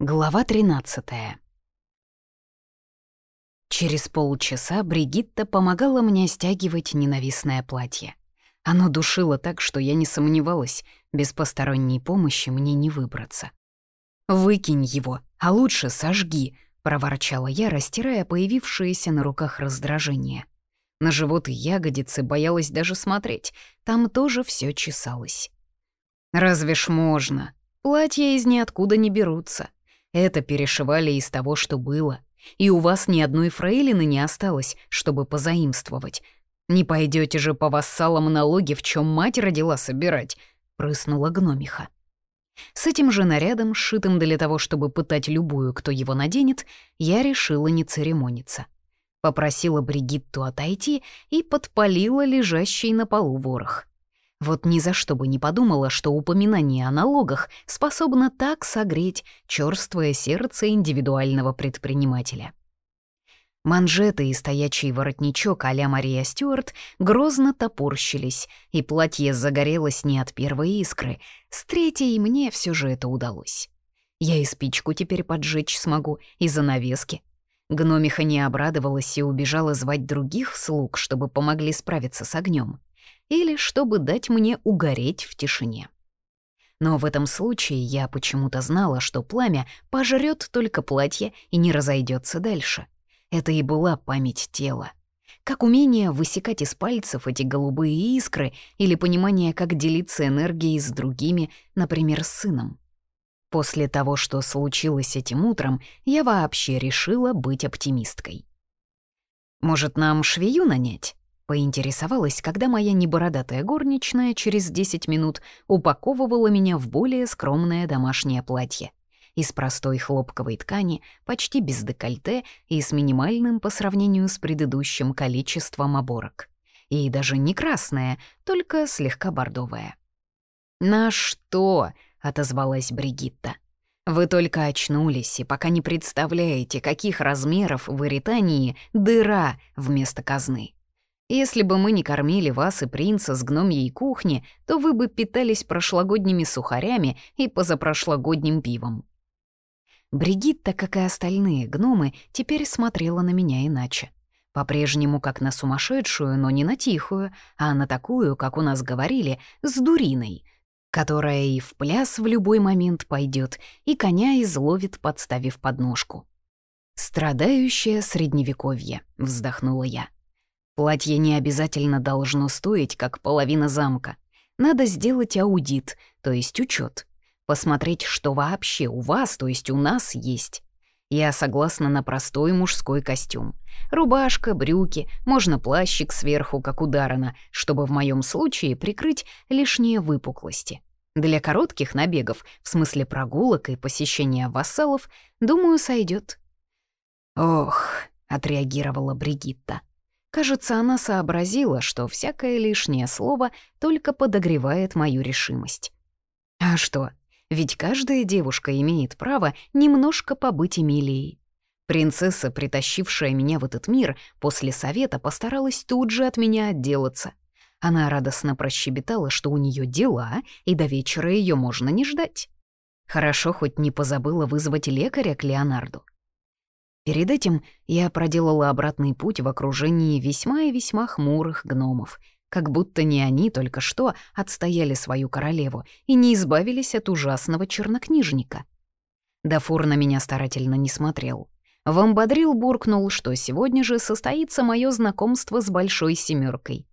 Глава 13 Через полчаса Бригитта помогала мне стягивать ненавистное платье. Оно душило так, что я не сомневалась, без посторонней помощи мне не выбраться. «Выкинь его, а лучше сожги», — проворчала я, растирая появившееся на руках раздражение. На живот и ягодицы боялась даже смотреть, там тоже все чесалось. «Разве ж можно? Платья из ниоткуда не берутся. Это перешивали из того, что было. И у вас ни одной фрейлины не осталось, чтобы позаимствовать. Не пойдете же по вассалам налоги, в чем мать родила собирать», — прыснула гномиха. С этим же нарядом, сшитым для того, чтобы пытать любую, кто его наденет, я решила не церемониться. Попросила Бригитту отойти и подпалила лежащий на полу ворох. Вот ни за что бы не подумала, что упоминание о налогах способно так согреть чёрствое сердце индивидуального предпринимателя. Манжеты и стоячий воротничок а-ля Мария Стюарт грозно топорщились, и платье загорелось не от первой искры. С третьей мне все же это удалось. Я и спичку теперь поджечь смогу, и занавески. Гномиха не обрадовалась и убежала звать других слуг, чтобы помогли справиться с огнем или чтобы дать мне угореть в тишине. Но в этом случае я почему-то знала, что пламя пожрет только платье и не разойдется дальше. Это и была память тела. Как умение высекать из пальцев эти голубые искры или понимание, как делиться энергией с другими, например, с сыном. После того, что случилось этим утром, я вообще решила быть оптимисткой. «Может, нам швею нанять?» Поинтересовалась, когда моя небородатая горничная через 10 минут упаковывала меня в более скромное домашнее платье. Из простой хлопковой ткани, почти без декольте и с минимальным по сравнению с предыдущим количеством оборок. И даже не красное, только слегка бордовое. «На что?» — отозвалась Бригитта. «Вы только очнулись и пока не представляете, каких размеров в Иритании дыра вместо казны. Если бы мы не кормили вас и принца с гномьей кухни, то вы бы питались прошлогодними сухарями и позапрошлогодним пивом. Бригитта, как и остальные гномы, теперь смотрела на меня иначе. По-прежнему как на сумасшедшую, но не на тихую, а на такую, как у нас говорили, с дуриной, которая и в пляс в любой момент пойдет, и коня изловит, подставив подножку. «Страдающее средневековье», — вздохнула я. Платье не обязательно должно стоить, как половина замка. Надо сделать аудит, то есть учет, Посмотреть, что вообще у вас, то есть у нас есть. Я согласна на простой мужской костюм. Рубашка, брюки, можно плащик сверху, как у Дарана, чтобы в моем случае прикрыть лишние выпуклости. Для коротких набегов, в смысле прогулок и посещения вассалов, думаю, сойдет. «Ох», — отреагировала Бригитта. Кажется, она сообразила, что всякое лишнее слово только подогревает мою решимость. А что? Ведь каждая девушка имеет право немножко побыть Эмилией. Принцесса, притащившая меня в этот мир, после совета постаралась тут же от меня отделаться. Она радостно прощебетала, что у нее дела, и до вечера ее можно не ждать. Хорошо хоть не позабыла вызвать лекаря к Леонарду. Перед этим я проделала обратный путь в окружении весьма и весьма хмурых гномов, как будто не они только что отстояли свою королеву и не избавились от ужасного чернокнижника. Дафур на меня старательно не смотрел. Вамбадрил буркнул, что сегодня же состоится мое знакомство с Большой Семеркой.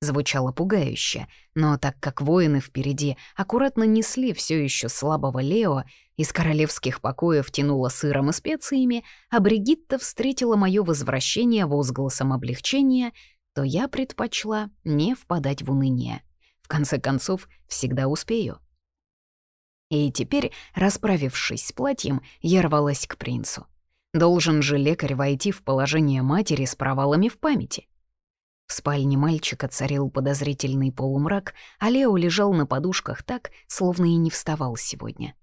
Звучало пугающе, но так как воины впереди аккуратно несли все еще слабого Лео, из королевских покоев тянуло сыром и специями, а Бригитта встретила мое возвращение возгласом облегчения, то я предпочла не впадать в уныние. В конце концов, всегда успею. И теперь, расправившись с платьем, я рвалась к принцу. Должен же лекарь войти в положение матери с провалами в памяти. Спальне мальчика царил подозрительный полумрак, а Лео лежал на подушках так, словно и не вставал сегодня.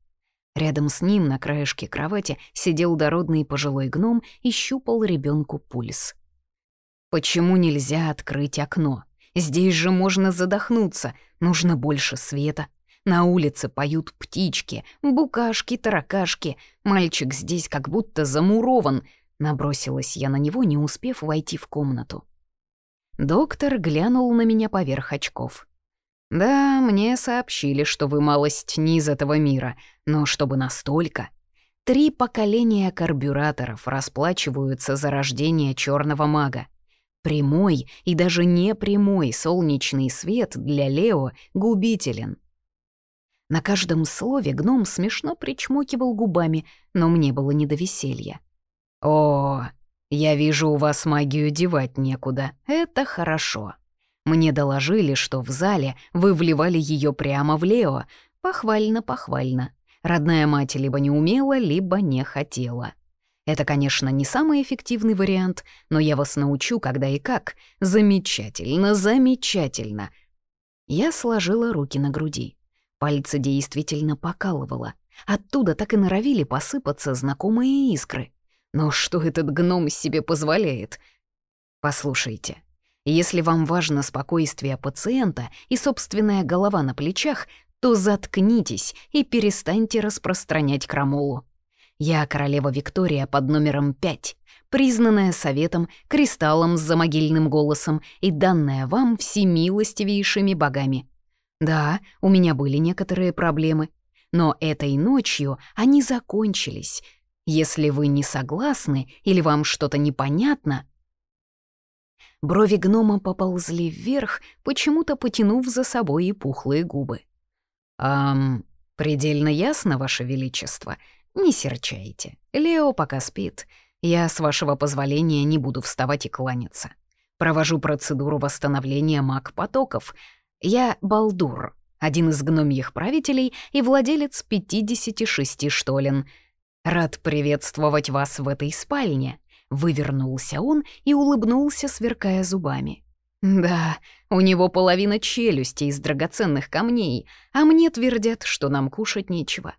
Рядом с ним на краешке кровати сидел дородный пожилой гном и щупал ребенку пульс. «Почему нельзя открыть окно? Здесь же можно задохнуться, нужно больше света. На улице поют птички, букашки, таракашки. Мальчик здесь как будто замурован. Набросилась я на него, не успев войти в комнату. Доктор глянул на меня поверх очков. «Да, мне сообщили, что вы малость не из этого мира, но чтобы настолько...» Три поколения карбюраторов расплачиваются за рождение черного мага. Прямой и даже непрямой солнечный свет для Лео губителен. На каждом слове гном смешно причмокивал губами, но мне было не до веселья. «О, я вижу, у вас магию девать некуда. Это хорошо. Мне доложили, что в зале вы вливали ее прямо в Лео. Похвально, похвально. Родная мать либо не умела, либо не хотела. Это, конечно, не самый эффективный вариант, но я вас научу, когда и как. Замечательно, замечательно. Я сложила руки на груди. Пальцы действительно покалывало. Оттуда так и норовили посыпаться знакомые искры. Но что этот гном себе позволяет? Послушайте, если вам важно спокойствие пациента и собственная голова на плечах, то заткнитесь и перестаньте распространять крамолу. Я королева Виктория под номером 5, признанная советом, кристаллом с замогильным голосом и данная вам всемилостивейшими богами. Да, у меня были некоторые проблемы, но этой ночью они закончились. Если вы не согласны или вам что-то непонятно... Брови гнома поползли вверх, почему-то потянув за собой и пухлые губы. «Ам, предельно ясно, Ваше Величество. Не серчайте. Лео пока спит. Я, с вашего позволения, не буду вставать и кланяться. Провожу процедуру восстановления маг-потоков. Я Балдур, один из гномьих правителей и владелец 56 штолен. Рад приветствовать вас в этой спальне». Вывернулся он и улыбнулся, сверкая зубами. Да, у него половина челюсти из драгоценных камней, а мне твердят, что нам кушать нечего.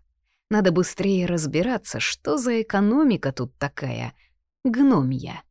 Надо быстрее разбираться, что за экономика тут такая гномья.